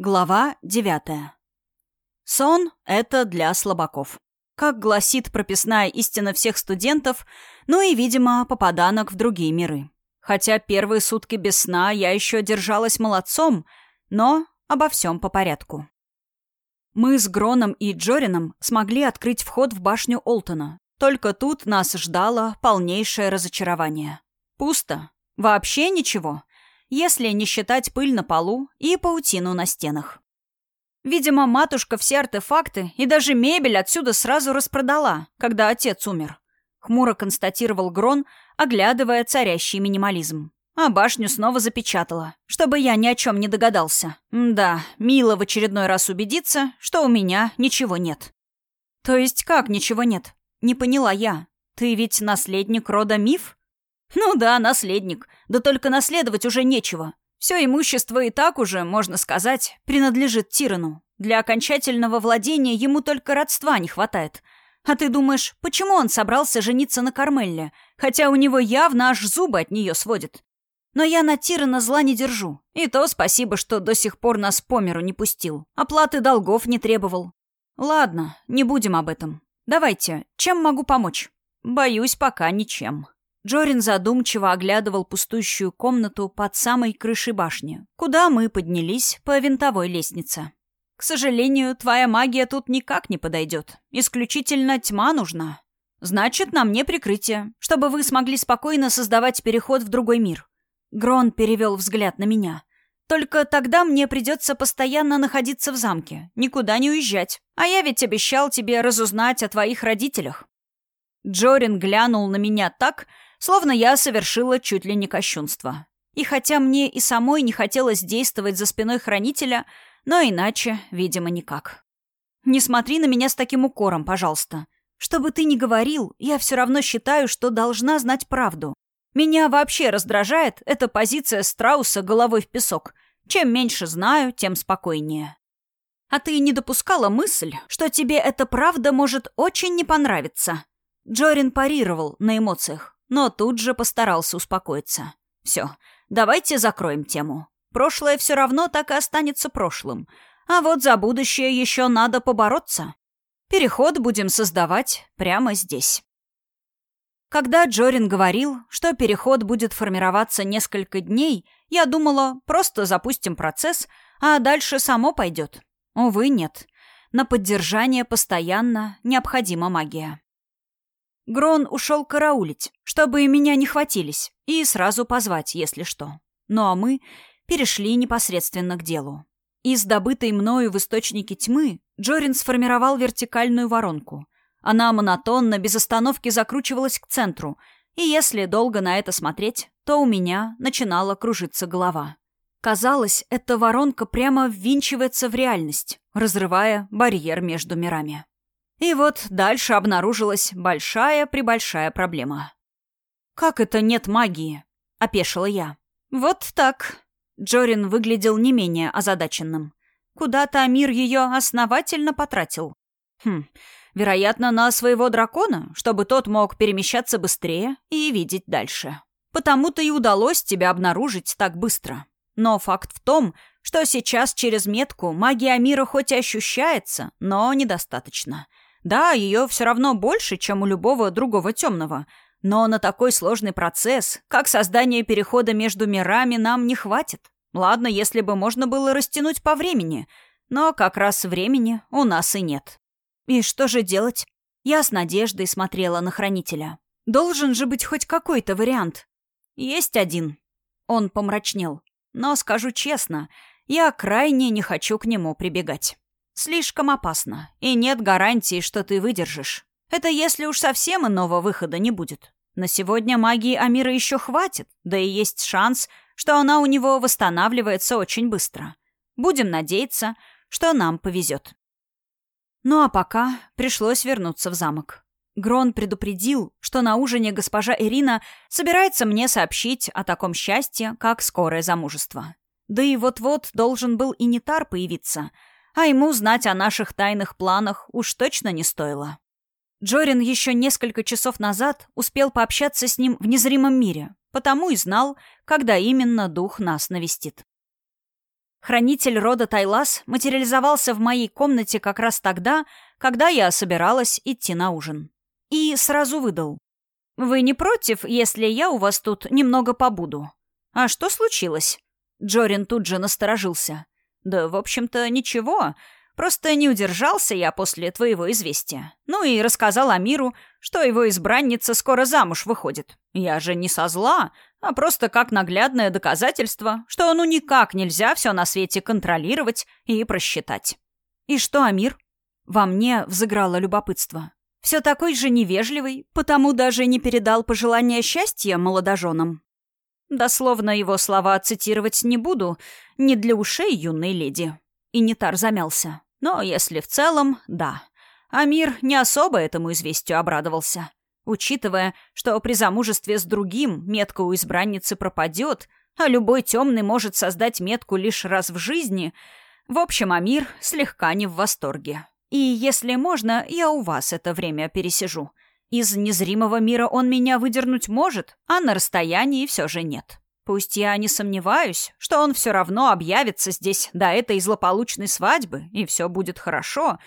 Глава девятая. Сон — это для слабаков. Как гласит прописная истина всех студентов, ну и, видимо, попаданок в другие миры. Хотя первые сутки без сна я еще держалась молодцом, но обо всем по порядку. Мы с Гроном и Джорином смогли открыть вход в башню Олтона. Только тут нас ждало полнейшее разочарование. Пусто. Вообще ничего если не считать пыль на полу и паутину на стенах. Видимо, матушка все артефакты и даже мебель отсюда сразу распродала, когда отец умер. Хмуро констатировал Грон, оглядывая царящий минимализм. А башню снова запечатала, чтобы я ни о чем не догадался. Да, мило в очередной раз убедиться, что у меня ничего нет. То есть как ничего нет? Не поняла я. Ты ведь наследник рода Миф? Ну да, наследник. Да только наследовать уже нечего. Все имущество и так уже, можно сказать, принадлежит Тирану. Для окончательного владения ему только родства не хватает. А ты думаешь, почему он собрался жениться на Кармелле, хотя у него явно аж зубы от нее сводит? Но я на Тирана зла не держу. И то спасибо, что до сих пор нас по миру не пустил. Оплаты долгов не требовал. Ладно, не будем об этом. Давайте, чем могу помочь? Боюсь, пока ничем. Джорин задумчиво оглядывал пустующую комнату под самой крышей башни, куда мы поднялись по винтовой лестнице. «К сожалению, твоя магия тут никак не подойдет. Исключительно тьма нужна. Значит, на мне прикрытие, чтобы вы смогли спокойно создавать переход в другой мир». Грон перевел взгляд на меня. «Только тогда мне придется постоянно находиться в замке, никуда не уезжать. А я ведь обещал тебе разузнать о твоих родителях». Джорин глянул на меня так, словно я совершила чуть ли не кощунство. И хотя мне и самой не хотелось действовать за спиной хранителя, но иначе, видимо, никак. Не смотри на меня с таким укором, пожалуйста. Что бы ты ни говорил, я все равно считаю, что должна знать правду. Меня вообще раздражает эта позиция страуса головой в песок. Чем меньше знаю, тем спокойнее. А ты не допускала мысль, что тебе эта правда может очень не понравиться? Джорин парировал на эмоциях но тут же постарался успокоиться. «Все, давайте закроем тему. Прошлое все равно так и останется прошлым. А вот за будущее еще надо побороться. Переход будем создавать прямо здесь». Когда Джорин говорил, что переход будет формироваться несколько дней, я думала, просто запустим процесс, а дальше само пойдет. Увы, нет. На поддержание постоянно необходима магия. Грон ушел караулить, чтобы меня не хватились, и сразу позвать, если что. Ну а мы перешли непосредственно к делу. Из добытой мною в источнике тьмы Джорин сформировал вертикальную воронку. Она монотонно, без остановки закручивалась к центру, и если долго на это смотреть, то у меня начинала кружиться голова. Казалось, эта воронка прямо ввинчивается в реальность, разрывая барьер между мирами. И вот дальше обнаружилась большая-пребольшая проблема. «Как это нет магии?» — опешила я. «Вот так». Джорин выглядел не менее озадаченным. Куда-то Амир ее основательно потратил. Хм, вероятно, на своего дракона, чтобы тот мог перемещаться быстрее и видеть дальше. Потому-то и удалось тебя обнаружить так быстро. Но факт в том, что сейчас через метку магия Амира хоть и ощущается, но недостаточно — да, ее все равно больше, чем у любого другого темного. Но на такой сложный процесс, как создание перехода между мирами, нам не хватит. Ладно, если бы можно было растянуть по времени, но как раз времени у нас и нет. И что же делать? Я с надеждой смотрела на хранителя. Должен же быть хоть какой-то вариант. Есть один. Он помрачнел. Но скажу честно, я крайне не хочу к нему прибегать. Слишком опасно, и нет гарантии, что ты выдержишь. Это если уж совсем иного выхода не будет. На сегодня магии Амира еще хватит, да и есть шанс, что она у него восстанавливается очень быстро. Будем надеяться, что нам повезет. Ну а пока пришлось вернуться в замок. Грон предупредил, что на ужине госпожа Ирина собирается мне сообщить о таком счастье, как скорое замужество. Да и вот-вот должен был и Нитар появиться — а ему знать о наших тайных планах уж точно не стоило. Джорин еще несколько часов назад успел пообщаться с ним в незримом мире, потому и знал, когда именно дух нас навестит. Хранитель рода Тайлас материализовался в моей комнате как раз тогда, когда я собиралась идти на ужин. И сразу выдал. «Вы не против, если я у вас тут немного побуду?» «А что случилось?» Джорин тут же насторожился. «Да, в общем-то, ничего. Просто не удержался я после твоего известия. Ну и рассказал Амиру, что его избранница скоро замуж выходит. Я же не со зла, а просто как наглядное доказательство, что ну никак нельзя все на свете контролировать и просчитать. И что, Амир? Во мне взыграло любопытство. Все такой же невежливый, потому даже не передал пожелания счастья молодоженам. Дословно его слова цитировать не буду, не для ушей юной леди. И Нитар замялся. Но если в целом, да. Амир не особо этому известию обрадовался. Учитывая, что при замужестве с другим метка у избранницы пропадет, а любой темный может создать метку лишь раз в жизни, в общем, Амир слегка не в восторге. И, если можно, я у вас это время пересижу. Из незримого мира он меня выдернуть может, а на расстоянии все же нет. Пусть я не сомневаюсь, что он все равно объявится здесь до этой злополучной свадьбы, и все будет хорошо,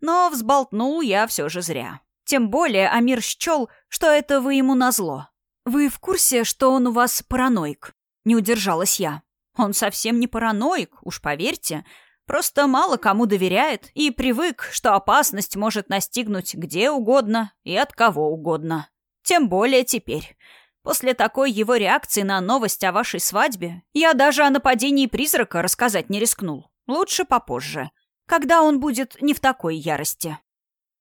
но взболтнул я все же зря. Тем более Амир счел, что это вы ему назло. Вы в курсе, что он у вас параноик? Не удержалась я. Он совсем не параноик, уж поверьте. Просто мало кому доверяет и привык, что опасность может настигнуть где угодно и от кого угодно. Тем более теперь. После такой его реакции на новость о вашей свадьбе я даже о нападении призрака рассказать не рискнул. Лучше попозже, когда он будет не в такой ярости.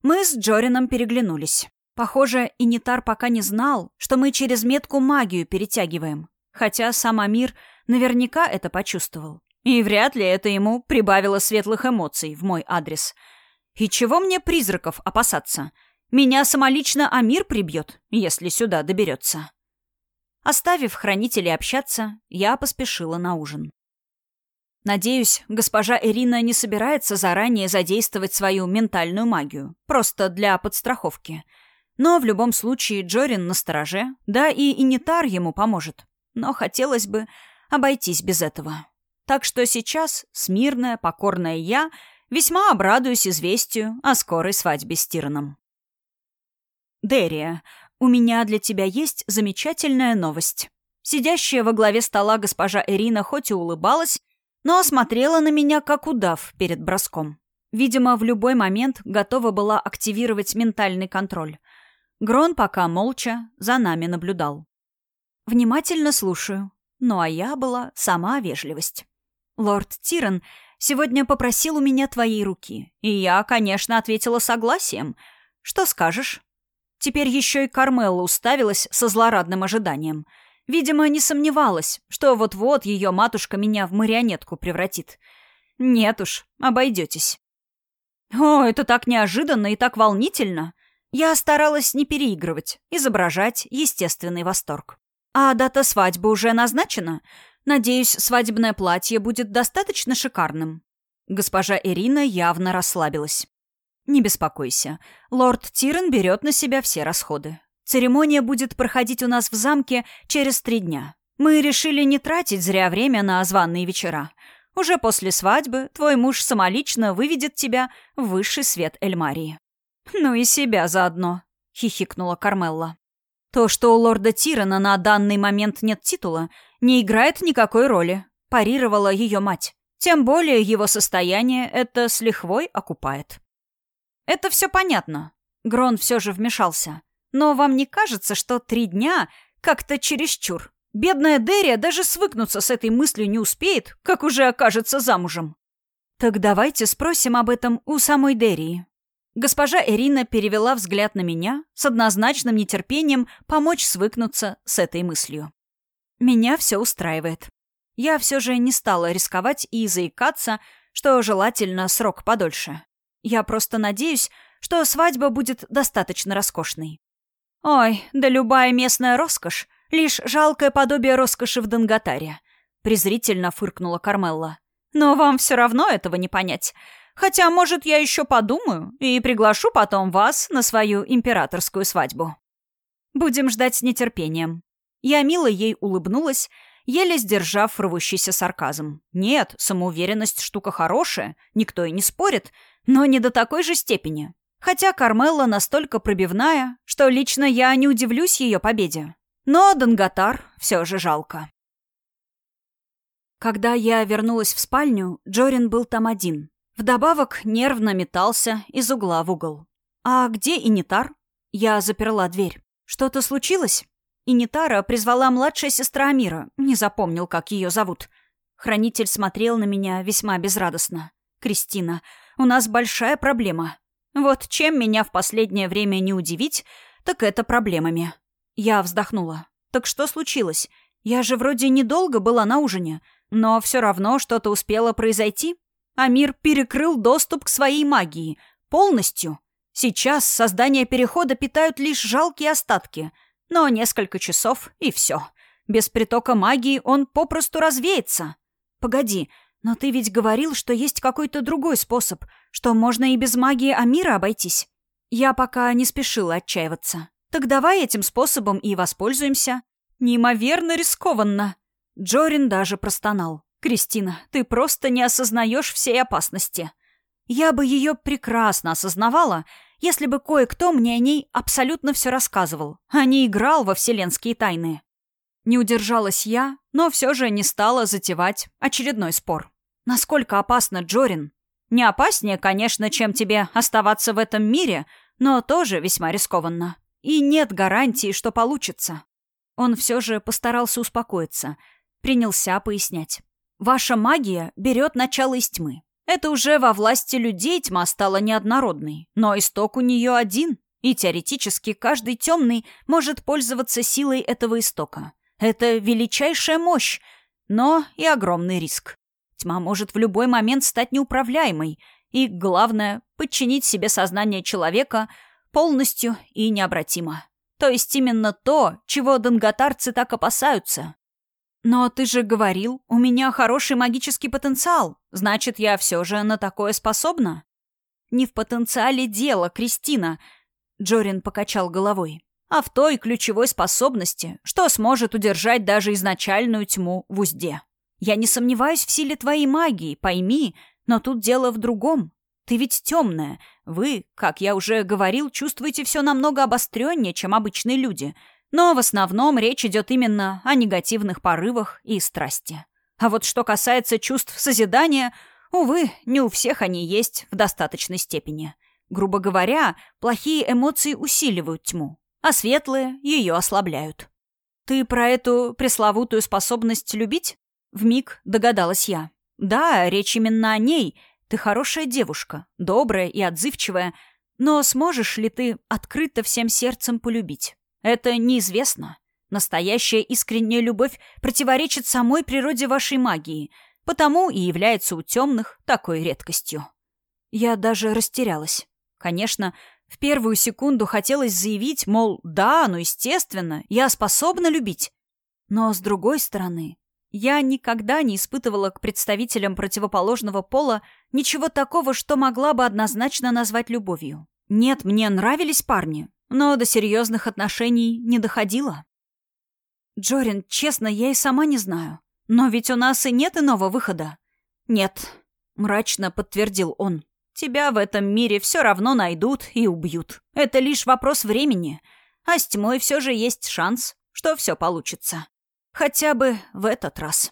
Мы с Джорином переглянулись. Похоже, Инитар пока не знал, что мы через метку магию перетягиваем. Хотя сам Амир наверняка это почувствовал. И вряд ли это ему прибавило светлых эмоций в мой адрес. И чего мне призраков опасаться? Меня самолично Амир прибьет, если сюда доберется. Оставив хранителей общаться, я поспешила на ужин. Надеюсь, госпожа Ирина не собирается заранее задействовать свою ментальную магию, просто для подстраховки. Но в любом случае Джорин на стороже, да и Инитар ему поможет. Но хотелось бы обойтись без этого. Так что сейчас смирная, покорная я весьма обрадуюсь известию о скорой свадьбе с Тираном. Дерия, у меня для тебя есть замечательная новость. Сидящая во главе стола госпожа Ирина хоть и улыбалась, но смотрела на меня как удав перед броском. Видимо, в любой момент готова была активировать ментальный контроль. Грон пока молча за нами наблюдал. «Внимательно слушаю. Ну а я была сама вежливость. Лорд Тиран сегодня попросил у меня твоей руки, и я, конечно, ответила согласием. Что скажешь?» Теперь еще и Кармелла уставилась со злорадным ожиданием. Видимо, не сомневалась, что вот-вот ее матушка меня в марионетку превратит. Нет уж, обойдетесь. О, это так неожиданно и так волнительно. Я старалась не переигрывать, изображать естественный восторг. А дата свадьбы уже назначена? Надеюсь, свадебное платье будет достаточно шикарным. Госпожа Ирина явно расслабилась. «Не беспокойся. Лорд Тирен берет на себя все расходы. Церемония будет проходить у нас в замке через три дня. Мы решили не тратить зря время на званные вечера. Уже после свадьбы твой муж самолично выведет тебя в высший свет Эльмарии». «Ну и себя заодно», — хихикнула Кармелла. «То, что у лорда Тирена на данный момент нет титула, не играет никакой роли», — парировала ее мать. «Тем более его состояние это с лихвой окупает». Это все понятно. Грон все же вмешался. Но вам не кажется, что три дня как-то чересчур? Бедная Дерия даже свыкнуться с этой мыслью не успеет, как уже окажется замужем. Так давайте спросим об этом у самой Дерии. Госпожа Ирина перевела взгляд на меня с однозначным нетерпением помочь свыкнуться с этой мыслью. Меня все устраивает. Я все же не стала рисковать и заикаться, что желательно срок подольше. Я просто надеюсь, что свадьба будет достаточно роскошной. Ой, да любая местная роскошь — лишь жалкое подобие роскоши в Данготаре. Презрительно фыркнула Кармелла. Но вам все равно этого не понять. Хотя, может, я еще подумаю и приглашу потом вас на свою императорскую свадьбу. Будем ждать с нетерпением. Я мило ей улыбнулась еле сдержав рвущийся сарказм. «Нет, самоуверенность — штука хорошая, никто и не спорит, но не до такой же степени. Хотя Кармелла настолько пробивная, что лично я не удивлюсь ее победе. Но Данготар все же жалко». Когда я вернулась в спальню, Джорин был там один. Вдобавок нервно метался из угла в угол. «А где Инитар?» Я заперла дверь. «Что-то случилось?» Инитара призвала младшая сестра Амира. Не запомнил, как ее зовут. Хранитель смотрел на меня весьма безрадостно. «Кристина, у нас большая проблема. Вот чем меня в последнее время не удивить, так это проблемами». Я вздохнула. «Так что случилось? Я же вроде недолго была на ужине, но все равно что-то успело произойти. Амир перекрыл доступ к своей магии. Полностью. Сейчас создание перехода питают лишь жалкие остатки, но несколько часов и все. Без притока магии он попросту развеется. Погоди, но ты ведь говорил, что есть какой-то другой способ, что можно и без магии Амира обойтись. Я пока не спешила отчаиваться. Так давай этим способом и воспользуемся. Неимоверно рискованно. Джорин даже простонал. «Кристина, ты просто не осознаешь всей опасности. Я бы ее прекрасно осознавала, если бы кое-кто мне о ней абсолютно все рассказывал, а не играл во вселенские тайны. Не удержалась я, но все же не стала затевать очередной спор. Насколько опасно Джорин? Не опаснее, конечно, чем тебе оставаться в этом мире, но тоже весьма рискованно. И нет гарантии, что получится. Он все же постарался успокоиться, принялся пояснять. Ваша магия берет начало из тьмы. Это уже во власти людей тьма стала неоднородной, но исток у нее один, и теоретически каждый темный может пользоваться силой этого истока. Это величайшая мощь, но и огромный риск. Тьма может в любой момент стать неуправляемой, и, главное, подчинить себе сознание человека полностью и необратимо. То есть именно то, чего донготарцы так опасаются. «Но ты же говорил, у меня хороший магический потенциал. Значит, я все же на такое способна?» «Не в потенциале дело, Кристина», — Джорин покачал головой, «а в той ключевой способности, что сможет удержать даже изначальную тьму в узде. Я не сомневаюсь в силе твоей магии, пойми, но тут дело в другом. Ты ведь темная. Вы, как я уже говорил, чувствуете все намного обостреннее, чем обычные люди». Но в основном речь идет именно о негативных порывах и страсти. А вот что касается чувств созидания, увы, не у всех они есть в достаточной степени. Грубо говоря, плохие эмоции усиливают тьму, а светлые ее ослабляют. «Ты про эту пресловутую способность любить?» Вмиг догадалась я. «Да, речь именно о ней. Ты хорошая девушка, добрая и отзывчивая, но сможешь ли ты открыто всем сердцем полюбить?» Это неизвестно. Настоящая искренняя любовь противоречит самой природе вашей магии, потому и является у темных такой редкостью. Я даже растерялась. Конечно, в первую секунду хотелось заявить, мол, да, ну естественно, я способна любить. Но, с другой стороны, я никогда не испытывала к представителям противоположного пола ничего такого, что могла бы однозначно назвать любовью. Нет, мне нравились парни, но до серьезных отношений не доходило. Джорин, честно, я и сама не знаю. Но ведь у нас и нет иного выхода. Нет, мрачно подтвердил он. Тебя в этом мире все равно найдут и убьют. Это лишь вопрос времени. А с тьмой все же есть шанс, что все получится. Хотя бы в этот раз.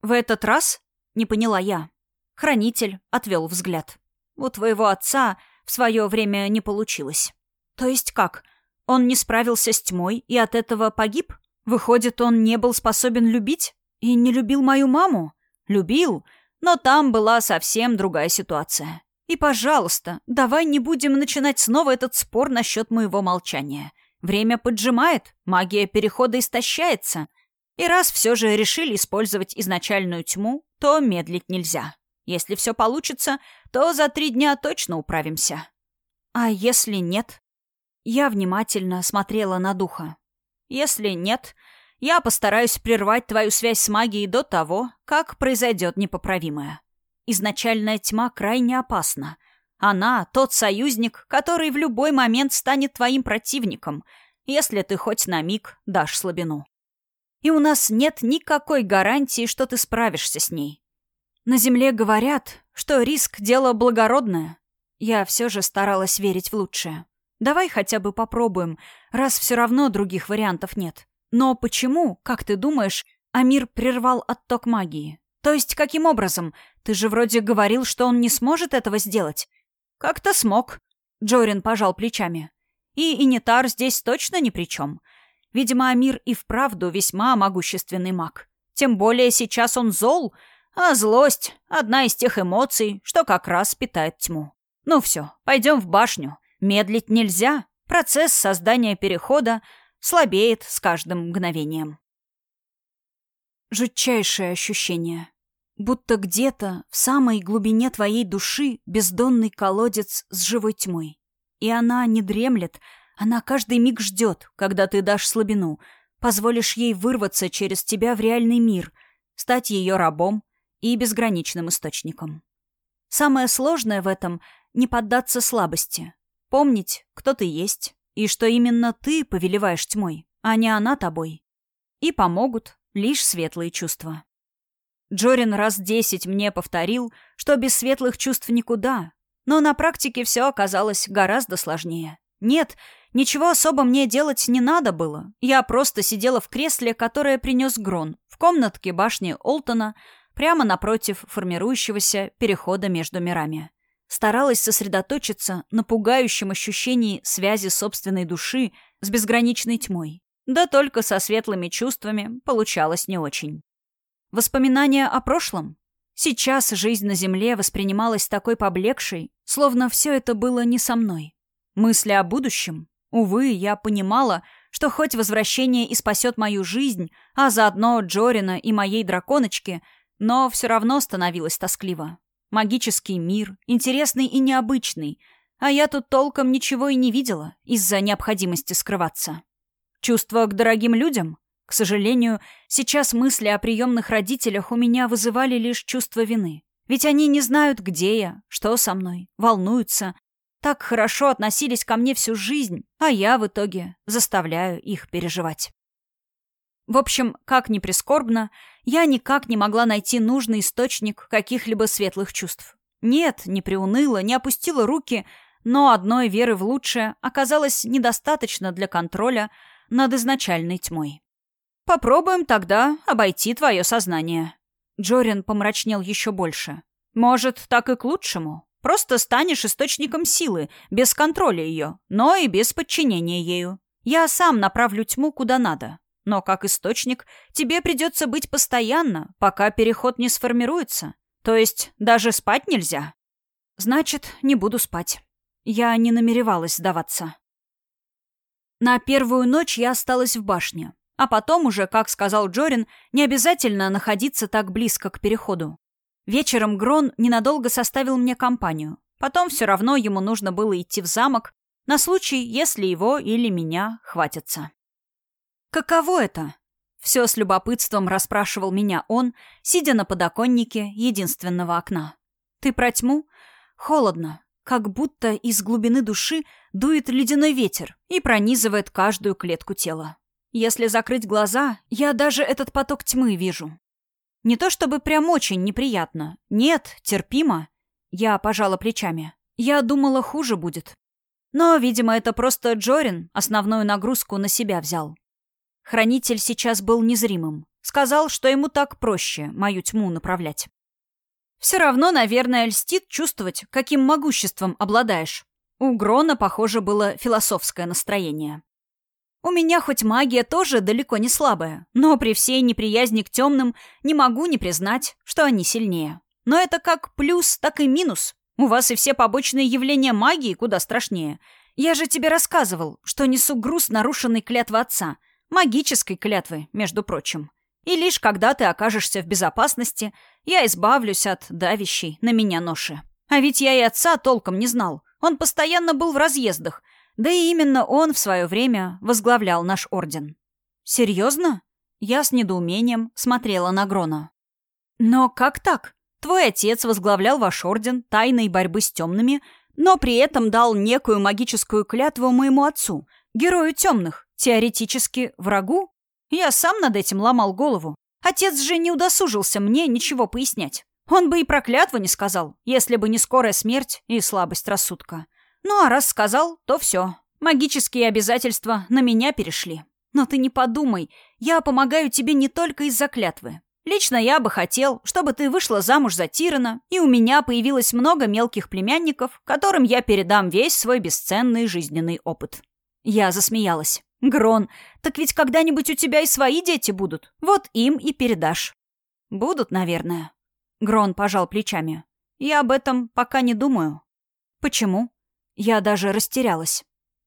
В этот раз? Не поняла я. Хранитель отвел взгляд. У твоего отца в свое время не получилось. То есть как? Он не справился с тьмой и от этого погиб? Выходит, он не был способен любить? И не любил мою маму? Любил, но там была совсем другая ситуация. И, пожалуйста, давай не будем начинать снова этот спор насчет моего молчания. Время поджимает, магия перехода истощается. И раз все же решили использовать изначальную тьму, то медлить нельзя. Если все получится, то за три дня точно управимся. А если нет? Я внимательно смотрела на духа. «Если нет, я постараюсь прервать твою связь с магией до того, как произойдет непоправимое. Изначальная тьма крайне опасна. Она — тот союзник, который в любой момент станет твоим противником, если ты хоть на миг дашь слабину. и у нас нет никакой гарантии, что ты справишься с ней. На Земле говорят, что риск — дело благородное. Я все же старалась верить в лучшее. Давай хотя бы попробуем, раз все равно других вариантов нет. Но почему, как ты думаешь, Амир прервал отток магии? То есть каким образом? Ты же вроде говорил, что он не сможет этого сделать. Как-то смог. Джорин пожал плечами. И Инитар здесь точно ни при чем. Видимо, Амир и вправду весьма могущественный маг. Тем более сейчас он зол, а злость — одна из тех эмоций, что как раз питает тьму. Ну все, пойдем в башню. Медлить нельзя. Процесс создания перехода слабеет с каждым мгновением. Жутчайшее ощущение. Будто где-то в самой глубине твоей души бездонный колодец с живой тьмой. И она не дремлет, она каждый миг ждет, когда ты дашь слабину, позволишь ей вырваться через тебя в реальный мир, стать ее рабом и безграничным источником. Самое сложное в этом — не поддаться слабости, помнить, кто ты есть, и что именно ты повелеваешь тьмой, а не она тобой. И помогут лишь светлые чувства. Джорин раз десять мне повторил, что без светлых чувств никуда, но на практике все оказалось гораздо сложнее. Нет, ничего особо мне делать не надо было. Я просто сидела в кресле, которое принес Грон, в комнатке башни Олтона, прямо напротив формирующегося перехода между мирами. Старалась сосредоточиться на пугающем ощущении связи собственной души с безграничной тьмой. Да только со светлыми чувствами получалось не очень. Воспоминания о прошлом? Сейчас жизнь на Земле воспринималась такой поблекшей, словно все это было не со мной. Мысли о будущем? Увы, я понимала, что хоть возвращение и спасет мою жизнь, а заодно Джорина и моей драконочки, но все равно становилось тоскливо. Магический мир, интересный и необычный, а я тут толком ничего и не видела из-за необходимости скрываться. Чувство к дорогим людям? К сожалению, сейчас мысли о приемных родителях у меня вызывали лишь чувство вины. Ведь они не знают, где я, что со мной, волнуются, так хорошо относились ко мне всю жизнь, а я в итоге заставляю их переживать. В общем, как ни прискорбно, я никак не могла найти нужный источник каких-либо светлых чувств. Нет, не приуныла, не опустила руки, но одной веры в лучшее оказалось недостаточно для контроля над изначальной тьмой. «Попробуем тогда обойти твое сознание». Джорин помрачнел еще больше. «Может, так и к лучшему?» Просто станешь источником силы, без контроля ее, но и без подчинения ею. Я сам направлю тьму куда надо. Но как источник тебе придется быть постоянно, пока переход не сформируется. То есть даже спать нельзя. Значит, не буду спать. Я не намеревалась сдаваться. На первую ночь я осталась в башне. А потом уже, как сказал Джорин, не обязательно находиться так близко к переходу. Вечером Грон ненадолго составил мне компанию. Потом все равно ему нужно было идти в замок на случай, если его или меня хватится. «Каково это?» Все с любопытством расспрашивал меня он, сидя на подоконнике единственного окна. «Ты про тьму?» «Холодно, как будто из глубины души дует ледяной ветер и пронизывает каждую клетку тела. Если закрыть глаза, я даже этот поток тьмы вижу. Не то чтобы прям очень неприятно. Нет, терпимо. Я пожала плечами. Я думала, хуже будет. Но, видимо, это просто Джорин основную нагрузку на себя взял. Хранитель сейчас был незримым. Сказал, что ему так проще мою тьму направлять. Все равно, наверное, льстит чувствовать, каким могуществом обладаешь. У Грона, похоже, было философское настроение. У меня хоть магия тоже далеко не слабая, но при всей неприязни к темным не могу не признать, что они сильнее. Но это как плюс, так и минус. У вас и все побочные явления магии куда страшнее. Я же тебе рассказывал, что несу груз нарушенной клятвы отца. Магической клятвы, между прочим. И лишь когда ты окажешься в безопасности, я избавлюсь от давящей на меня ноши. А ведь я и отца толком не знал. Он постоянно был в разъездах, да и именно он в свое время возглавлял наш орден. «Серьезно?» Я с недоумением смотрела на Грона. «Но как так? Твой отец возглавлял ваш орден тайной борьбы с темными, но при этом дал некую магическую клятву моему отцу, герою темных, теоретически врагу? Я сам над этим ломал голову. Отец же не удосужился мне ничего пояснять. Он бы и про клятву не сказал, если бы не скорая смерть и слабость рассудка. Ну а раз сказал, то все. Магические обязательства на меня перешли. Но ты не подумай, я помогаю тебе не только из-за клятвы. Лично я бы хотел, чтобы ты вышла замуж за Тирана, и у меня появилось много мелких племянников, которым я передам весь свой бесценный жизненный опыт. Я засмеялась. «Грон, так ведь когда-нибудь у тебя и свои дети будут. Вот им и передашь». «Будут, наверное». Грон пожал плечами. «Я об этом пока не думаю». «Почему?» Я даже растерялась.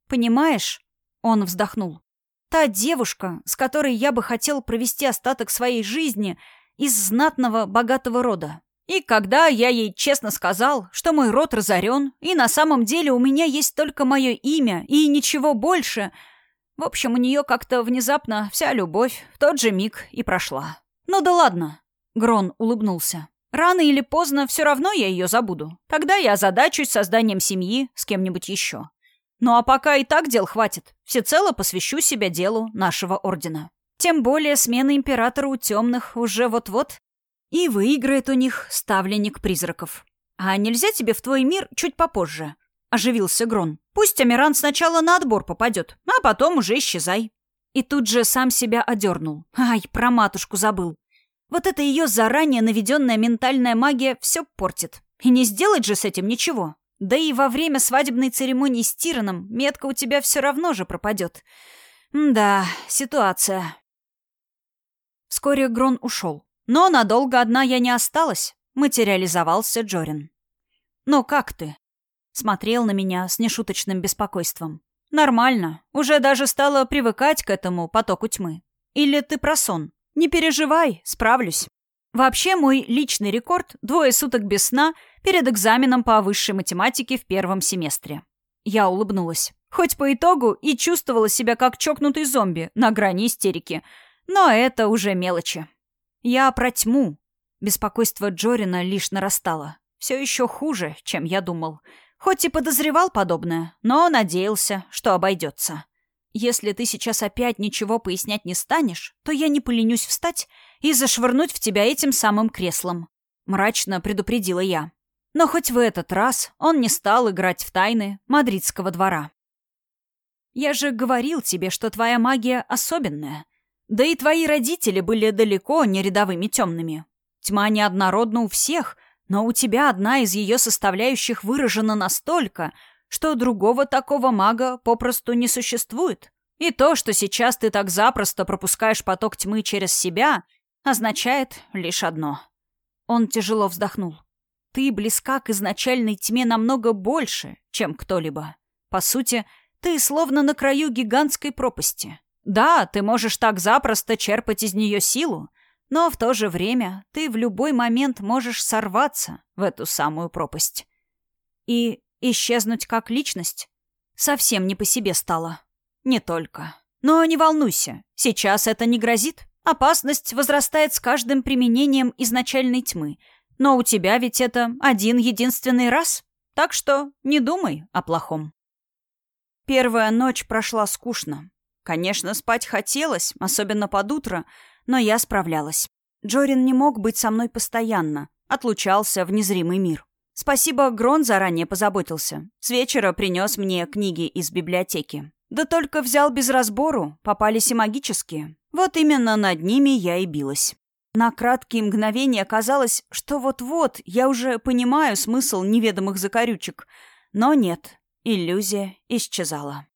«Понимаешь?» Он вздохнул. «Та девушка, с которой я бы хотел провести остаток своей жизни, из знатного, богатого рода. И когда я ей честно сказал, что мой род разорен, и на самом деле у меня есть только мое имя и ничего больше, в общем, у нее как-то внезапно вся любовь в тот же миг и прошла. Ну да ладно. Грон улыбнулся. Рано или поздно все равно я ее забуду. Тогда я озадачусь созданием семьи с кем-нибудь еще. Ну а пока и так дел хватит. Всецело посвящу себя делу нашего ордена. Тем более смена императора у темных уже вот-вот. И выиграет у них ставленник призраков. А нельзя тебе в твой мир чуть попозже? Оживился Грон. Пусть Амиран сначала на отбор попадет, а потом уже исчезай. И тут же сам себя одернул. Ай, про матушку забыл. Вот эта ее заранее наведенная ментальная магия все портит. И не сделать же с этим ничего. Да и во время свадебной церемонии с Тираном метка у тебя все равно же пропадет. да, ситуация. Вскоре Грон ушел. Но надолго одна я не осталась. Материализовался Джорин. «Ну как ты?» Смотрел на меня с нешуточным беспокойством. «Нормально. Уже даже стала привыкать к этому потоку тьмы. Или ты про сон?» «Не переживай, справлюсь». Вообще, мой личный рекорд — двое суток без сна перед экзаменом по высшей математике в первом семестре. Я улыбнулась. Хоть по итогу и чувствовала себя как чокнутый зомби на грани истерики. Но это уже мелочи. Я про тьму. Беспокойство Джорина лишь нарастало. Все еще хуже, чем я думал. Хоть и подозревал подобное, но надеялся, что обойдется. Если ты сейчас опять ничего пояснять не станешь, то я не поленюсь встать и зашвырнуть в тебя этим самым креслом. Мрачно предупредила я. Но хоть в этот раз он не стал играть в тайны мадридского двора. Я же говорил тебе, что твоя магия особенная. Да и твои родители были далеко не рядовыми темными. Тьма неоднородна у всех, но у тебя одна из ее составляющих выражена настолько, что другого такого мага попросту не существует. И то, что сейчас ты так запросто пропускаешь поток тьмы через себя, означает лишь одно. Он тяжело вздохнул. Ты близка к изначальной тьме намного больше, чем кто-либо. По сути, ты словно на краю гигантской пропасти. Да, ты можешь так запросто черпать из нее силу, но в то же время ты в любой момент можешь сорваться в эту самую пропасть. И Исчезнуть как личность? Совсем не по себе стало. Не только. Но не волнуйся, сейчас это не грозит. Опасность возрастает с каждым применением изначальной тьмы. Но у тебя ведь это один единственный раз. Так что не думай о плохом. Первая ночь прошла скучно. Конечно, спать хотелось, особенно под утро, но я справлялась. Джорин не мог быть со мной постоянно, отлучался в незримый мир. Спасибо, Грон заранее позаботился. С вечера принес мне книги из библиотеки. Да только взял без разбору, попались и магические. Вот именно над ними я и билась. На краткие мгновения казалось, что вот-вот я уже понимаю смысл неведомых закорючек. Но нет, иллюзия исчезала.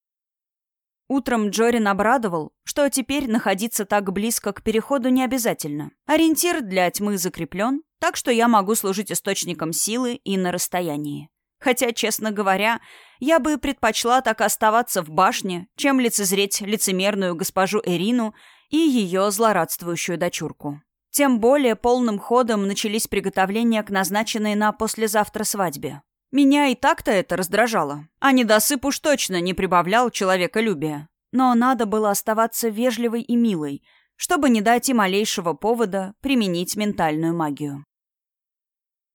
Утром Джорин обрадовал, что теперь находиться так близко к переходу не обязательно. Ориентир для тьмы закреплен, так что я могу служить источником силы и на расстоянии. Хотя, честно говоря, я бы предпочла так оставаться в башне, чем лицезреть лицемерную госпожу Эрину и ее злорадствующую дочурку. Тем более полным ходом начались приготовления к назначенной на послезавтра свадьбе. Меня и так-то это раздражало. А недосып уж точно не прибавлял человеколюбия. Но надо было оставаться вежливой и милой, чтобы не дать и малейшего повода применить ментальную магию.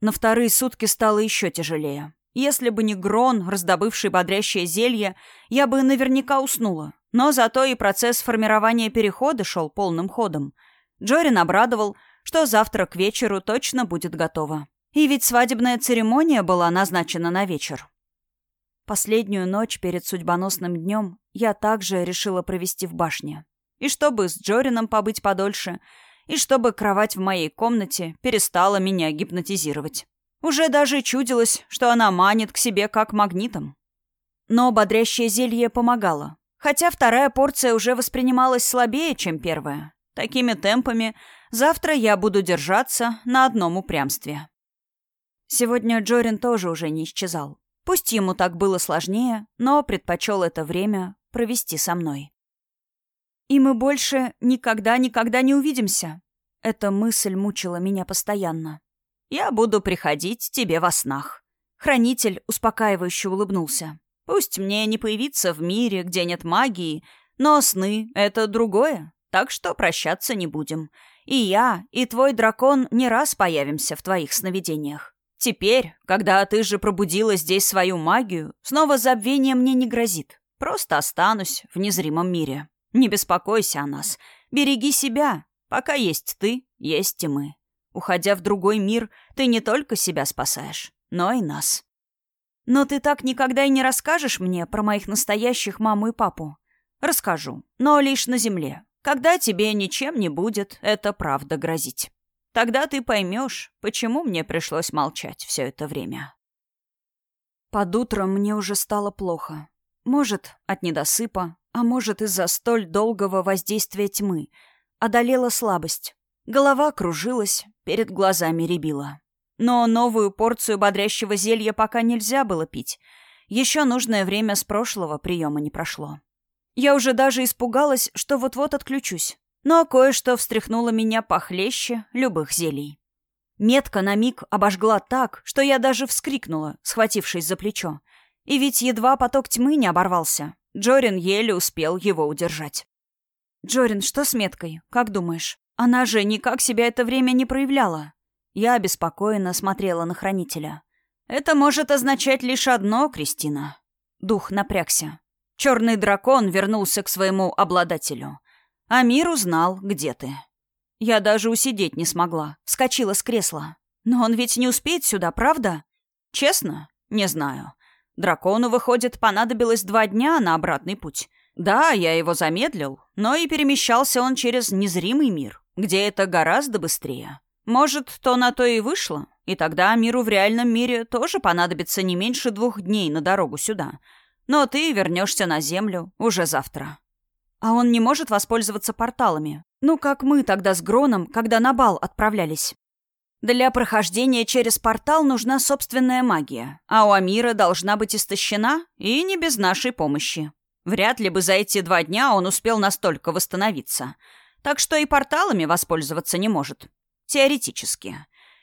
На вторые сутки стало еще тяжелее. Если бы не Грон, раздобывший бодрящее зелье, я бы наверняка уснула. Но зато и процесс формирования перехода шел полным ходом. Джорин обрадовал, что завтра к вечеру точно будет готово. И ведь свадебная церемония была назначена на вечер. Последнюю ночь перед судьбоносным днем я также решила провести в башне. И чтобы с Джорином побыть подольше, и чтобы кровать в моей комнате перестала меня гипнотизировать. Уже даже чудилось, что она манит к себе как магнитом. Но бодрящее зелье помогало, хотя вторая порция уже воспринималась слабее, чем первая. Такими темпами завтра я буду держаться на одном упрямстве. Сегодня Джорин тоже уже не исчезал. Пусть ему так было сложнее, но предпочел это время провести со мной. И мы больше никогда-никогда не увидимся. Эта мысль мучила меня постоянно. Я буду приходить тебе во снах. Хранитель успокаивающе улыбнулся. Пусть мне не появиться в мире, где нет магии, но сны — это другое, так что прощаться не будем. И я, и твой дракон не раз появимся в твоих сновидениях. Теперь, когда ты же пробудила здесь свою магию, снова забвение мне не грозит. Просто останусь в незримом мире. Не беспокойся о нас. Береги себя. Пока есть ты, есть и мы. Уходя в другой мир, ты не только себя спасаешь, но и нас. Но ты так никогда и не расскажешь мне про моих настоящих маму и папу. Расскажу, но лишь на земле. Когда тебе ничем не будет, это правда грозить. Тогда ты поймешь, почему мне пришлось молчать все это время. Под утром мне уже стало плохо. Может, от недосыпа, а может, из-за столь долгого воздействия тьмы. Одолела слабость. Голова кружилась, перед глазами рябила. Но новую порцию бодрящего зелья пока нельзя было пить. Еще нужное время с прошлого приема не прошло. Я уже даже испугалась, что вот-вот отключусь. Но кое-что встряхнуло меня похлеще любых зелий. Метка на миг обожгла так, что я даже вскрикнула, схватившись за плечо. И ведь едва поток тьмы не оборвался. Джорин еле успел его удержать. «Джорин, что с меткой? Как думаешь? Она же никак себя это время не проявляла». Я обеспокоенно смотрела на хранителя. «Это может означать лишь одно, Кристина». Дух напрягся. Черный дракон вернулся к своему обладателю — а мир узнал, где ты. Я даже усидеть не смогла. Вскочила с кресла. Но он ведь не успеет сюда, правда? Честно? Не знаю. Дракону, выходит, понадобилось два дня на обратный путь. Да, я его замедлил, но и перемещался он через незримый мир, где это гораздо быстрее. Может, то на то и вышло, и тогда миру в реальном мире тоже понадобится не меньше двух дней на дорогу сюда. Но ты вернешься на Землю уже завтра. А он не может воспользоваться порталами. Ну, как мы тогда с Гроном, когда на бал отправлялись. Для прохождения через портал нужна собственная магия, а у Амира должна быть истощена и не без нашей помощи. Вряд ли бы за эти два дня он успел настолько восстановиться. Так что и порталами воспользоваться не может. Теоретически.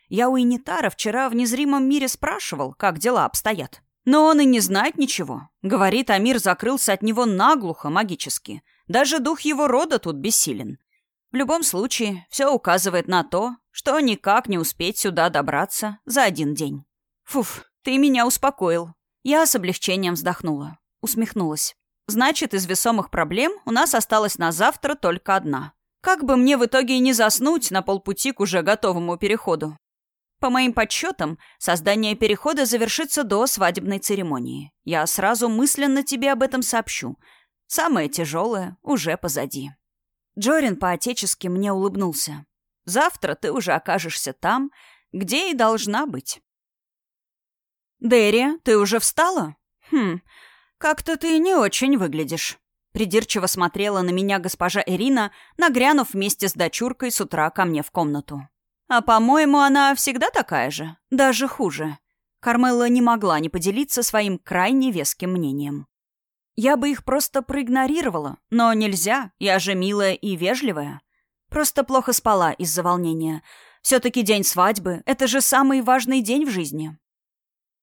Я у Инитара вчера в незримом мире спрашивал, как дела обстоят. Но он и не знает ничего. Говорит, Амир закрылся от него наглухо магически – даже дух его рода тут бессилен. В любом случае, все указывает на то, что никак не успеть сюда добраться за один день. Фуф, ты меня успокоил. Я с облегчением вздохнула. Усмехнулась. Значит, из весомых проблем у нас осталась на завтра только одна. Как бы мне в итоге и не заснуть на полпути к уже готовому переходу. По моим подсчетам, создание перехода завершится до свадебной церемонии. Я сразу мысленно тебе об этом сообщу — Самое тяжелое уже позади. Джорин по-отечески мне улыбнулся. Завтра ты уже окажешься там, где и должна быть. «Дерри, ты уже встала? Хм, как-то ты не очень выглядишь». Придирчиво смотрела на меня госпожа Ирина, нагрянув вместе с дочуркой с утра ко мне в комнату. «А, по-моему, она всегда такая же, даже хуже». Кармелла не могла не поделиться своим крайне веским мнением. Я бы их просто проигнорировала, но нельзя, я же милая и вежливая. Просто плохо спала из-за волнения. Все-таки день свадьбы — это же самый важный день в жизни.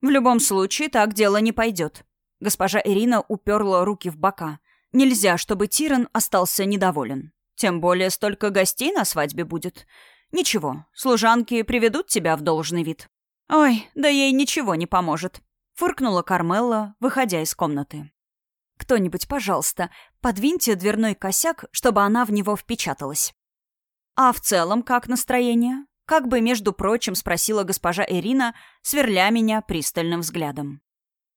В любом случае, так дело не пойдет. Госпожа Ирина уперла руки в бока. Нельзя, чтобы Тиран остался недоволен. Тем более столько гостей на свадьбе будет. Ничего, служанки приведут тебя в должный вид. Ой, да ей ничего не поможет. Фыркнула Кармелла, выходя из комнаты. Кто-нибудь, пожалуйста, подвиньте дверной косяк, чтобы она в него впечаталась. А в целом как настроение? Как бы, между прочим, спросила госпожа Ирина, сверля меня пристальным взглядом.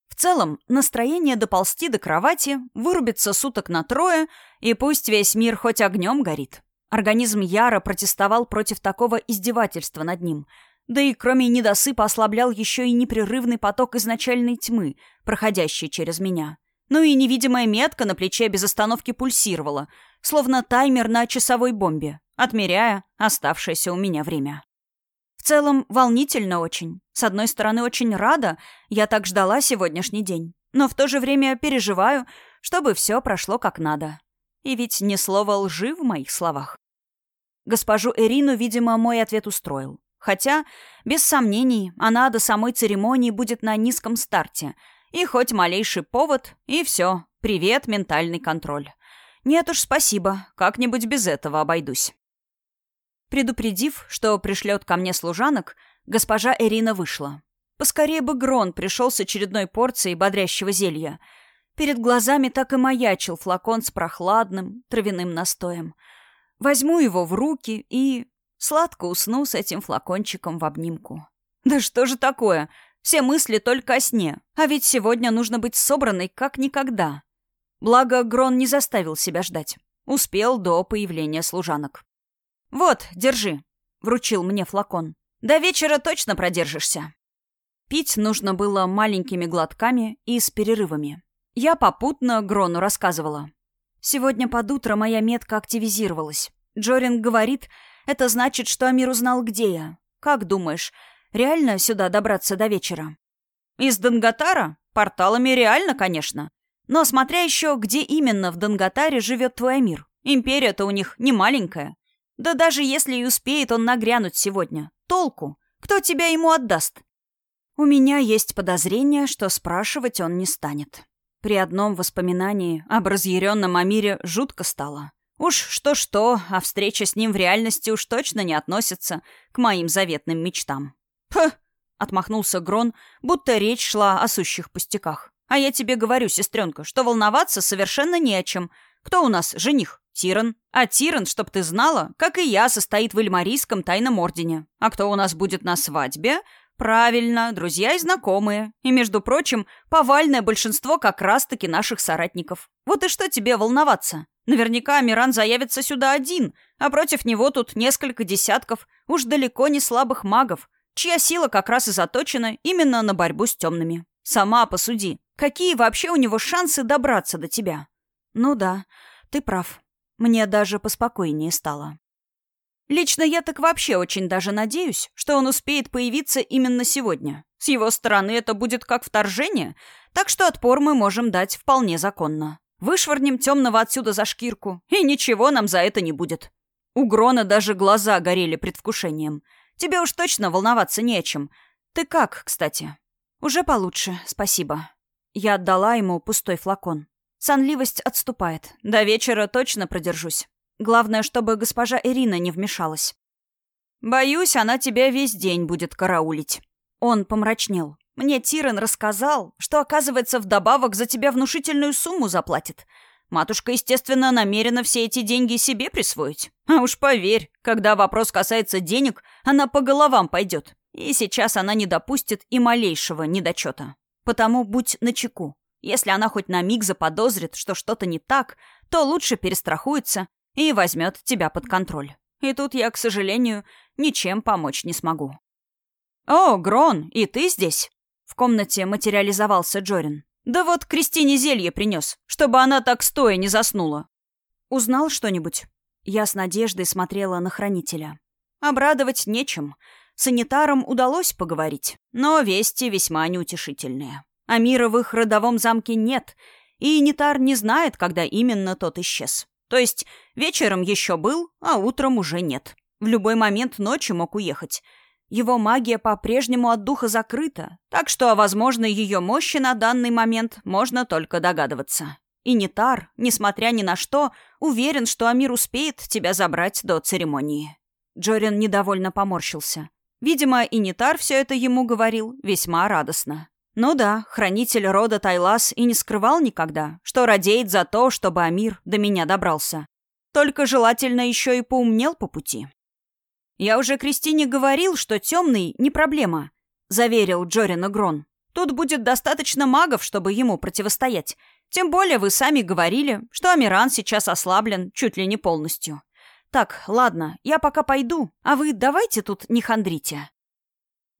В целом, настроение доползти до кровати, вырубиться суток на трое, и пусть весь мир хоть огнем горит. Организм Яра протестовал против такого издевательства над ним. Да и кроме недосыпа ослаблял еще и непрерывный поток изначальной тьмы, проходящий через меня. Ну и невидимая метка на плече без остановки пульсировала, словно таймер на часовой бомбе, отмеряя оставшееся у меня время. В целом, волнительно очень. С одной стороны, очень рада, я так ждала сегодняшний день. Но в то же время переживаю, чтобы все прошло как надо. И ведь ни слова лжи в моих словах. Госпожу Эрину, видимо, мой ответ устроил. Хотя, без сомнений, она до самой церемонии будет на низком старте. И хоть малейший повод, и все. Привет, ментальный контроль. Нет уж, спасибо, как-нибудь без этого обойдусь. Предупредив, что пришлет ко мне служанок, госпожа Эрина вышла. Поскорее бы Грон пришел с очередной порцией бодрящего зелья. Перед глазами так и маячил флакон с прохладным травяным настоем. Возьму его в руки и... Сладко усну с этим флакончиком в обнимку. Да что же такое? Все мысли только о сне. А ведь сегодня нужно быть собранной как никогда. Благо, Грон не заставил себя ждать. Успел до появления служанок. «Вот, держи», — вручил мне флакон. «До вечера точно продержишься». Пить нужно было маленькими глотками и с перерывами. Я попутно Грону рассказывала. Сегодня под утро моя метка активизировалась. Джорин говорит, это значит, что Амир узнал, где я. Как думаешь, реально сюда добраться до вечера? Из Данготара? Порталами реально, конечно. Но смотря еще, где именно в Данготаре живет твой Амир. Империя-то у них не маленькая. Да даже если и успеет он нагрянуть сегодня, толку? Кто тебя ему отдаст? У меня есть подозрение, что спрашивать он не станет. При одном воспоминании об разъяренном Амире жутко стало. Уж что-что, а встреча с ним в реальности уж точно не относится к моим заветным мечтам. «Пх!» — отмахнулся Грон, будто речь шла о сущих пустяках. «А я тебе говорю, сестренка, что волноваться совершенно не о чем. Кто у нас жених? Тиран. А Тиран, чтоб ты знала, как и я, состоит в Эльмарийском тайном ордене. А кто у нас будет на свадьбе? Правильно, друзья и знакомые. И, между прочим, повальное большинство как раз-таки наших соратников. Вот и что тебе волноваться? Наверняка Амиран заявится сюда один, а против него тут несколько десятков, уж далеко не слабых магов, чья сила как раз и заточена именно на борьбу с темными. Сама посуди, какие вообще у него шансы добраться до тебя? Ну да, ты прав. Мне даже поспокойнее стало. Лично я так вообще очень даже надеюсь, что он успеет появиться именно сегодня. С его стороны это будет как вторжение, так что отпор мы можем дать вполне законно. Вышвырнем темного отсюда за шкирку, и ничего нам за это не будет. У Грона даже глаза горели предвкушением. Тебе уж точно волноваться не о чем. Ты как, кстати? Уже получше, спасибо. Я отдала ему пустой флакон. Сонливость отступает. До вечера точно продержусь. Главное, чтобы госпожа Ирина не вмешалась. Боюсь, она тебя весь день будет караулить. Он помрачнел. Мне Тирен рассказал, что, оказывается, вдобавок за тебя внушительную сумму заплатит. Матушка, естественно, намерена все эти деньги себе присвоить. А уж поверь, когда вопрос касается денег, она по головам пойдет. И сейчас она не допустит и малейшего недочета. Потому будь начеку. Если она хоть на миг заподозрит, что что-то не так, то лучше перестрахуется и возьмет тебя под контроль. И тут я, к сожалению, ничем помочь не смогу. «О, Грон, и ты здесь?» В комнате материализовался Джорин. «Да вот Кристине зелье принес, чтобы она так стоя не заснула». «Узнал что-нибудь?» Я с надеждой смотрела на хранителя. Обрадовать нечем. Санитарам удалось поговорить, но вести весьма неутешительные. А мира в их родовом замке нет, и Нитар не знает, когда именно тот исчез. То есть вечером еще был, а утром уже нет. В любой момент ночи мог уехать. Его магия по-прежнему от духа закрыта, так что о возможной ее мощи на данный момент можно только догадываться. И Нитар, несмотря ни на что, уверен, что Амир успеет тебя забрать до церемонии. Джорин недовольно поморщился. Видимо, и Нитар все это ему говорил весьма радостно. Ну да, хранитель рода Тайлас и не скрывал никогда, что радеет за то, чтобы Амир до меня добрался. Только желательно еще и поумнел по пути. «Я уже Кристине говорил, что темный — не проблема», — заверил Джорина Грон. «Тут будет достаточно магов, чтобы ему противостоять. Тем более вы сами говорили, что Амиран сейчас ослаблен чуть ли не полностью. Так, ладно, я пока пойду, а вы давайте тут не хандрите».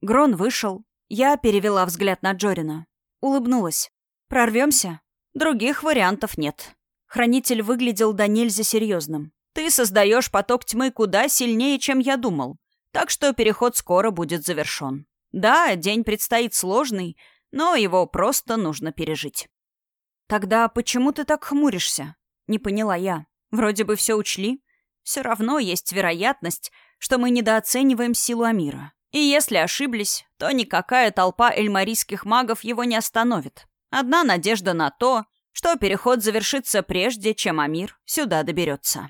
Грон вышел. Я перевела взгляд на Джорина. Улыбнулась. «Прорвемся? Других вариантов нет». Хранитель выглядел до нельзя серьезным. «Ты создаешь поток тьмы куда сильнее, чем я думал. Так что переход скоро будет завершен. Да, день предстоит сложный, но его просто нужно пережить». «Тогда почему ты так хмуришься?» Не поняла я. «Вроде бы все учли. Все равно есть вероятность, что мы недооцениваем силу Амира. И если ошиблись, то никакая толпа эльмарийских магов его не остановит. Одна надежда на то, что переход завершится прежде, чем Амир сюда доберется.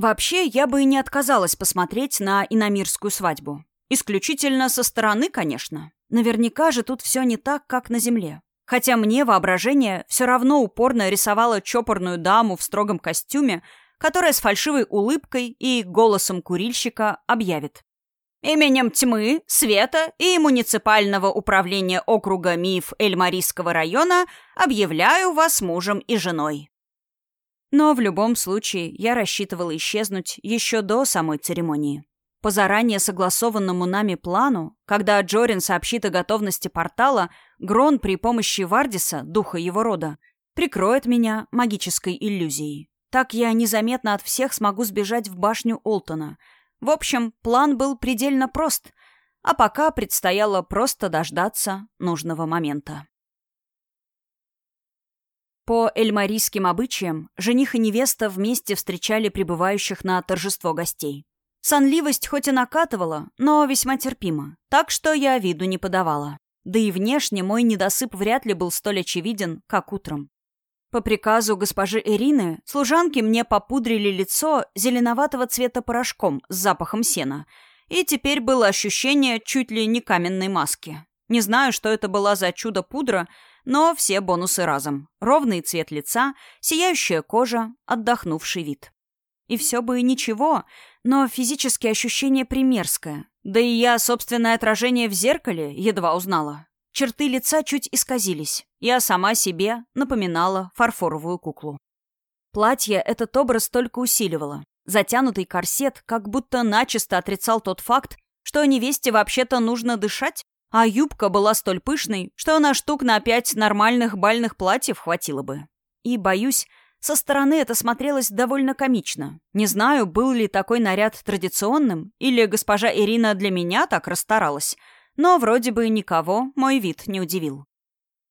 Вообще, я бы и не отказалась посмотреть на иномирскую свадьбу. Исключительно со стороны, конечно. Наверняка же тут все не так, как на Земле. Хотя мне воображение все равно упорно рисовало чопорную даму в строгом костюме, которая с фальшивой улыбкой и голосом курильщика объявит. Именем тьмы, света и муниципального управления округа МИФ Эльмарийского района объявляю вас мужем и женой. Но в любом случае я рассчитывала исчезнуть еще до самой церемонии. По заранее согласованному нами плану, когда Джорин сообщит о готовности портала, Грон при помощи Вардиса, духа его рода, прикроет меня магической иллюзией. Так я незаметно от всех смогу сбежать в башню Олтона — в общем, план был предельно прост, а пока предстояло просто дождаться нужного момента. По эльмарийским обычаям, жених и невеста вместе встречали прибывающих на торжество гостей. Сонливость хоть и накатывала, но весьма терпимо, так что я виду не подавала. Да и внешне мой недосып вряд ли был столь очевиден, как утром. По приказу госпожи Ирины служанки мне попудрили лицо зеленоватого цвета порошком с запахом сена, и теперь было ощущение чуть ли не каменной маски. Не знаю, что это была за чудо-пудра, но все бонусы разом. Ровный цвет лица, сияющая кожа, отдохнувший вид. И все бы ничего, но физические ощущения примерское. Да и я собственное отражение в зеркале едва узнала. Черты лица чуть исказились. Я сама себе напоминала фарфоровую куклу. Платье этот образ только усиливало. Затянутый корсет как будто начисто отрицал тот факт, что невесте вообще-то нужно дышать, а юбка была столь пышной, что на штук на пять нормальных бальных платьев хватило бы. И, боюсь, со стороны это смотрелось довольно комично. Не знаю, был ли такой наряд традиционным, или госпожа Ирина для меня так расстаралась — но вроде бы никого мой вид не удивил.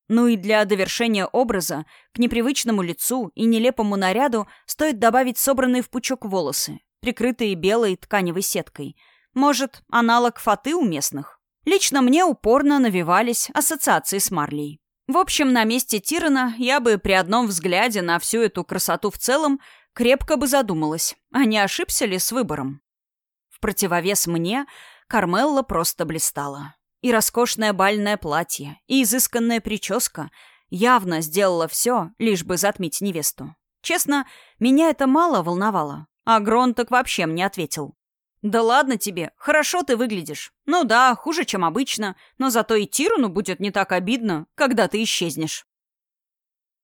Ну и для довершения образа к непривычному лицу и нелепому наряду стоит добавить собранные в пучок волосы, прикрытые белой тканевой сеткой. Может, аналог фаты у местных? Лично мне упорно навивались ассоциации с Марлей. В общем, на месте Тирана я бы при одном взгляде на всю эту красоту в целом крепко бы задумалась, а не ошибся ли с выбором. В противовес мне Кармелла просто блистала. И роскошное бальное платье, и изысканная прическа явно сделала все, лишь бы затмить невесту. Честно, меня это мало волновало, а Грон так вообще мне ответил. «Да ладно тебе, хорошо ты выглядишь. Ну да, хуже, чем обычно, но зато и Тируну будет не так обидно, когда ты исчезнешь».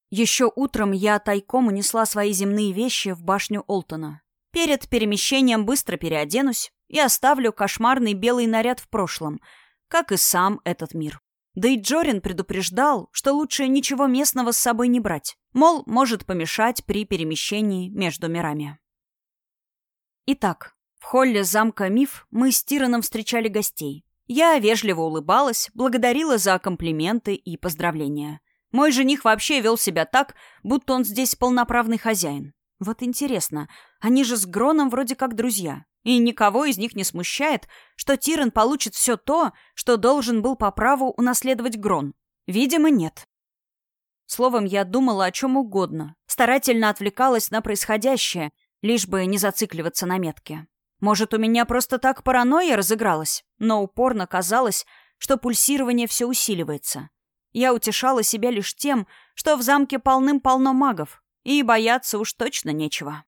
Еще утром я тайком унесла свои земные вещи в башню Олтона. Перед перемещением быстро переоденусь и оставлю кошмарный белый наряд в прошлом — как и сам этот мир. Да и Джорин предупреждал, что лучше ничего местного с собой не брать, мол, может помешать при перемещении между мирами. Итак, в холле замка Миф мы с Тираном встречали гостей. Я вежливо улыбалась, благодарила за комплименты и поздравления. Мой жених вообще вел себя так, будто он здесь полноправный хозяин. Вот интересно, они же с Гроном вроде как друзья. И никого из них не смущает, что Тиран получит все то, что должен был по праву унаследовать Грон. Видимо, нет. Словом, я думала о чем угодно, старательно отвлекалась на происходящее, лишь бы не зацикливаться на метке. Может, у меня просто так паранойя разыгралась, но упорно казалось, что пульсирование все усиливается. Я утешала себя лишь тем, что в замке полным-полно магов, и бояться уж точно нечего.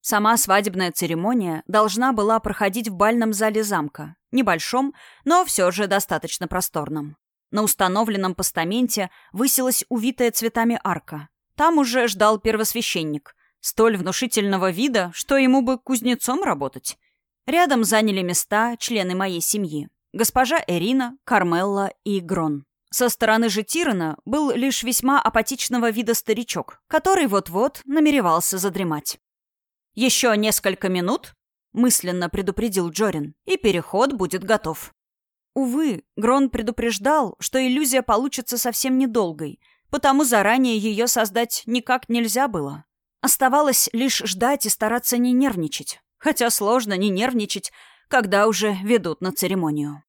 Сама свадебная церемония должна была проходить в бальном зале замка, небольшом, но все же достаточно просторном. На установленном постаменте высилась увитая цветами арка. Там уже ждал первосвященник, столь внушительного вида, что ему бы кузнецом работать. Рядом заняли места члены моей семьи. Госпожа Эрина, Кармелла и Грон. Со стороны же Тирана был лишь весьма апатичного вида старичок, который вот-вот намеревался задремать. «Еще несколько минут», — мысленно предупредил Джорин, — «и переход будет готов». Увы, Грон предупреждал, что иллюзия получится совсем недолгой, потому заранее ее создать никак нельзя было. Оставалось лишь ждать и стараться не нервничать. Хотя сложно не нервничать, когда уже ведут на церемонию.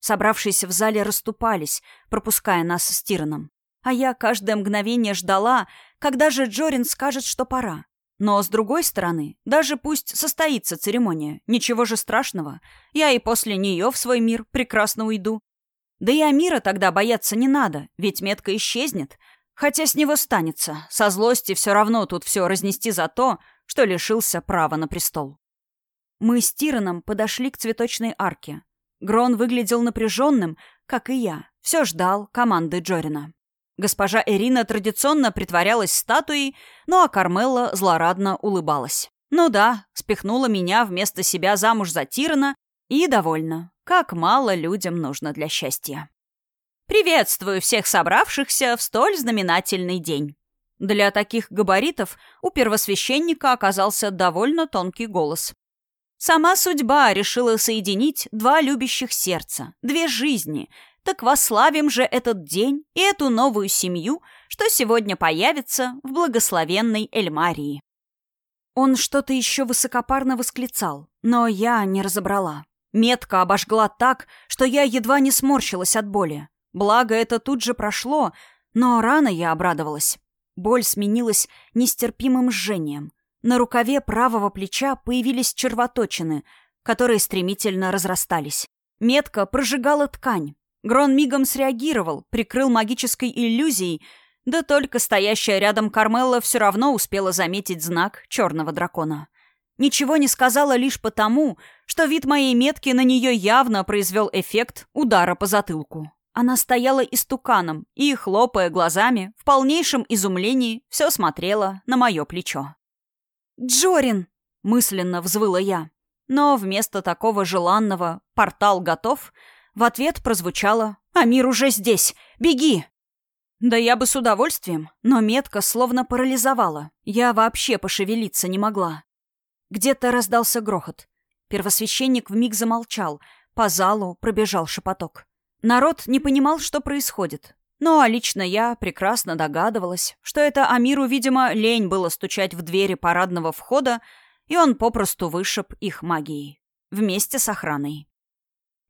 Собравшиеся в зале расступались, пропуская нас с Тираном. А я каждое мгновение ждала, когда же Джорин скажет, что пора. Но, с другой стороны, даже пусть состоится церемония, ничего же страшного. Я и после нее в свой мир прекрасно уйду. Да и Амира тогда бояться не надо, ведь метка исчезнет. Хотя с него станется. Со злости все равно тут все разнести за то, что лишился права на престол. Мы с Тираном подошли к цветочной арке. Грон выглядел напряженным, как и я. Все ждал команды Джорина. Госпожа Эрина традиционно притворялась статуей, ну а Кармелла злорадно улыбалась. Ну да, спихнула меня вместо себя замуж за Тирана и довольна. Как мало людям нужно для счастья. «Приветствую всех собравшихся в столь знаменательный день». Для таких габаритов у первосвященника оказался довольно тонкий голос. Сама судьба решила соединить два любящих сердца, две жизни. Так восславим же этот день и эту новую семью, что сегодня появится в благословенной Эльмарии. Он что-то еще высокопарно восклицал, но я не разобрала. Метка обожгла так, что я едва не сморщилась от боли. Благо, это тут же прошло, но рано я обрадовалась. Боль сменилась нестерпимым жжением. На рукаве правого плеча появились червоточины, которые стремительно разрастались. Метка прожигала ткань. Грон мигом среагировал, прикрыл магической иллюзией, да только стоящая рядом Кармелла все равно успела заметить знак черного дракона. Ничего не сказала лишь потому, что вид моей метки на нее явно произвел эффект удара по затылку. Она стояла истуканом и, хлопая глазами, в полнейшем изумлении все смотрела на мое плечо. «Джорин!» — мысленно взвыла я. Но вместо такого желанного «портал готов» в ответ прозвучало «Амир уже здесь! Беги!» Да я бы с удовольствием, но метка словно парализовала. Я вообще пошевелиться не могла. Где-то раздался грохот. Первосвященник вмиг замолчал. По залу пробежал шепоток. Народ не понимал, что происходит. Ну а лично я прекрасно догадывалась, что это Амиру, видимо, лень было стучать в двери парадного входа, и он попросту вышиб их магией. Вместе с охраной.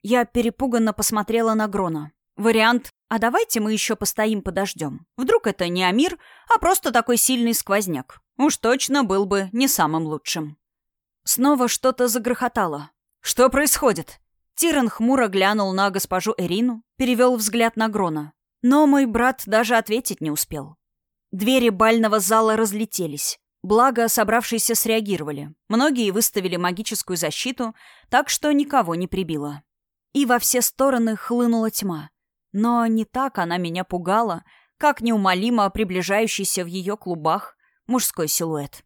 Я перепуганно посмотрела на Грона. Вариант «А давайте мы еще постоим подождем». Вдруг это не Амир, а просто такой сильный сквозняк. Уж точно был бы не самым лучшим. Снова что-то загрохотало. «Что происходит?» Тиран хмуро глянул на госпожу Эрину, перевел взгляд на Грона. Но мой брат даже ответить не успел. Двери бального зала разлетелись. Благо, собравшиеся среагировали. Многие выставили магическую защиту, так что никого не прибило. И во все стороны хлынула тьма. Но не так она меня пугала, как неумолимо приближающийся в ее клубах мужской силуэт.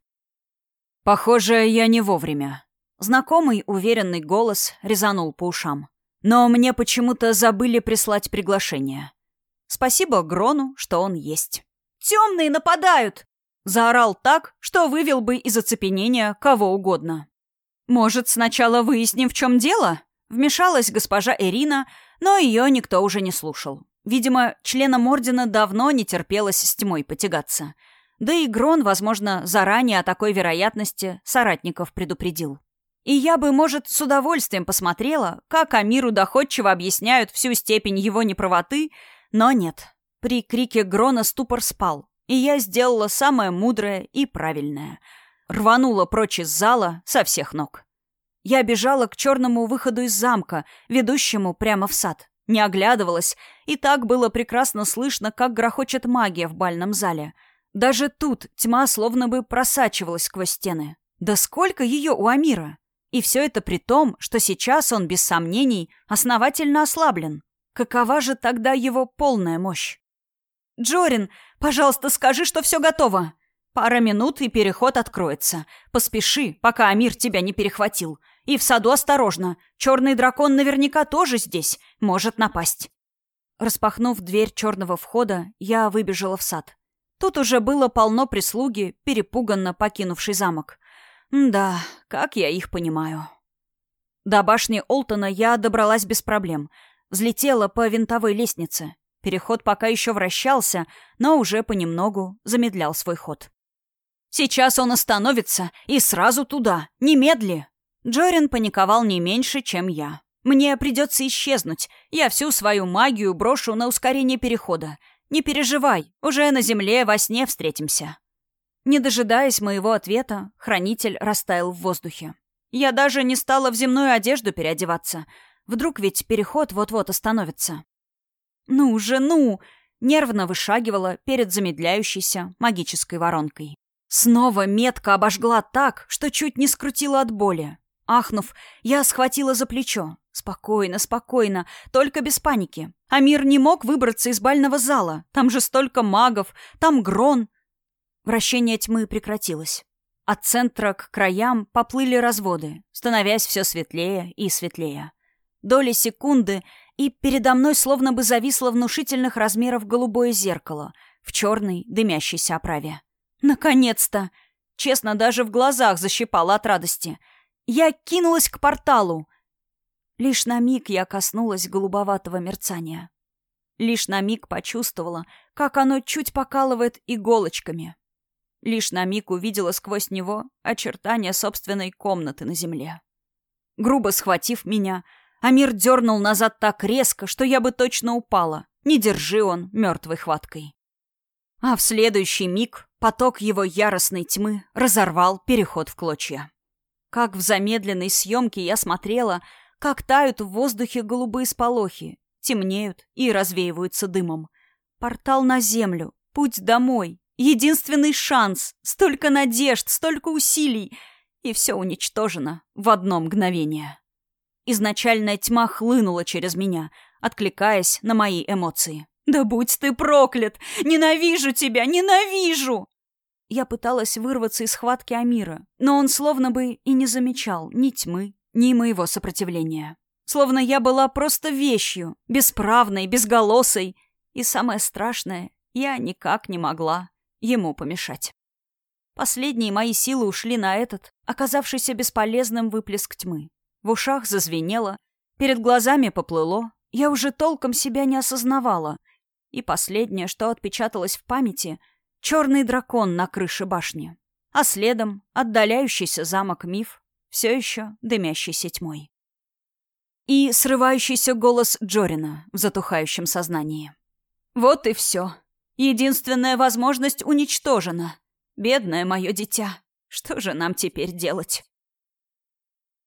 «Похоже, я не вовремя». Знакомый уверенный голос резанул по ушам. Но мне почему-то забыли прислать приглашение. Спасибо Грону, что он есть. «Темные нападают!» Заорал так, что вывел бы из оцепенения кого угодно. «Может, сначала выясним, в чем дело?» Вмешалась госпожа Ирина, но ее никто уже не слушал. Видимо, членам Ордена давно не терпелось с тьмой потягаться. Да и Грон, возможно, заранее о такой вероятности соратников предупредил. И я бы, может, с удовольствием посмотрела, как Амиру доходчиво объясняют всю степень его неправоты, но нет. При крике Грона ступор спал, и я сделала самое мудрое и правильное. Рванула прочь из зала со всех ног. Я бежала к черному выходу из замка, ведущему прямо в сад. Не оглядывалась, и так было прекрасно слышно, как грохочет магия в бальном зале. Даже тут тьма словно бы просачивалась сквозь стены. Да сколько ее у Амира! И все это при том, что сейчас он, без сомнений, основательно ослаблен. Какова же тогда его полная мощь? «Джорин, пожалуйста, скажи, что все готово!» «Пара минут, и переход откроется. Поспеши, пока Амир тебя не перехватил. И в саду осторожно. Черный дракон наверняка тоже здесь. Может напасть». Распахнув дверь черного входа, я выбежала в сад. Тут уже было полно прислуги, перепуганно покинувший замок. Да, как я их понимаю. До башни Олтона я добралась без проблем. Взлетела по винтовой лестнице. Переход пока еще вращался, но уже понемногу замедлял свой ход. «Сейчас он остановится, и сразу туда, немедли!» Джорин паниковал не меньше, чем я. «Мне придется исчезнуть. Я всю свою магию брошу на ускорение перехода. Не переживай, уже на земле во сне встретимся». Не дожидаясь моего ответа, хранитель растаял в воздухе. Я даже не стала в земную одежду переодеваться. Вдруг ведь переход вот-вот остановится. «Ну же, ну!» Нервно вышагивала перед замедляющейся магической воронкой. Снова метка обожгла так, что чуть не скрутила от боли. Ахнув, я схватила за плечо. Спокойно, спокойно, только без паники. Амир не мог выбраться из бального зала. Там же столько магов, там грон. Вращение тьмы прекратилось. От центра к краям поплыли разводы, становясь все светлее и светлее. Доли секунды, и передо мной словно бы зависло внушительных размеров голубое зеркало в черной дымящейся оправе. Наконец-то! Честно, даже в глазах защипала от радости. Я кинулась к порталу. Лишь на миг я коснулась голубоватого мерцания. Лишь на миг почувствовала, как оно чуть покалывает иголочками. Лишь на миг увидела сквозь него очертания собственной комнаты на земле. Грубо схватив меня, Амир дернул назад так резко, что я бы точно упала. Не держи он мертвой хваткой. А в следующий миг поток его яростной тьмы разорвал переход в клочья. Как в замедленной съемке я смотрела, как тают в воздухе голубые сполохи, темнеют и развеиваются дымом. Портал на землю, путь домой, единственный шанс, столько надежд, столько усилий, и все уничтожено в одно мгновение. Изначальная тьма хлынула через меня, откликаясь на мои эмоции. «Да будь ты проклят! Ненавижу тебя! Ненавижу!» Я пыталась вырваться из схватки Амира, но он словно бы и не замечал ни тьмы, ни моего сопротивления. Словно я была просто вещью, бесправной, безголосой. И самое страшное, я никак не могла ему помешать. Последние мои силы ушли на этот, оказавшийся бесполезным выплеск тьмы. В ушах зазвенело, перед глазами поплыло, я уже толком себя не осознавала. И последнее, что отпечаталось в памяти — черный дракон на крыше башни. А следом отдаляющийся замок Миф, все еще дымящийся тьмой. И срывающийся голос Джорина в затухающем сознании. Вот и все. Единственная возможность уничтожена. Бедное мое дитя. Что же нам теперь делать?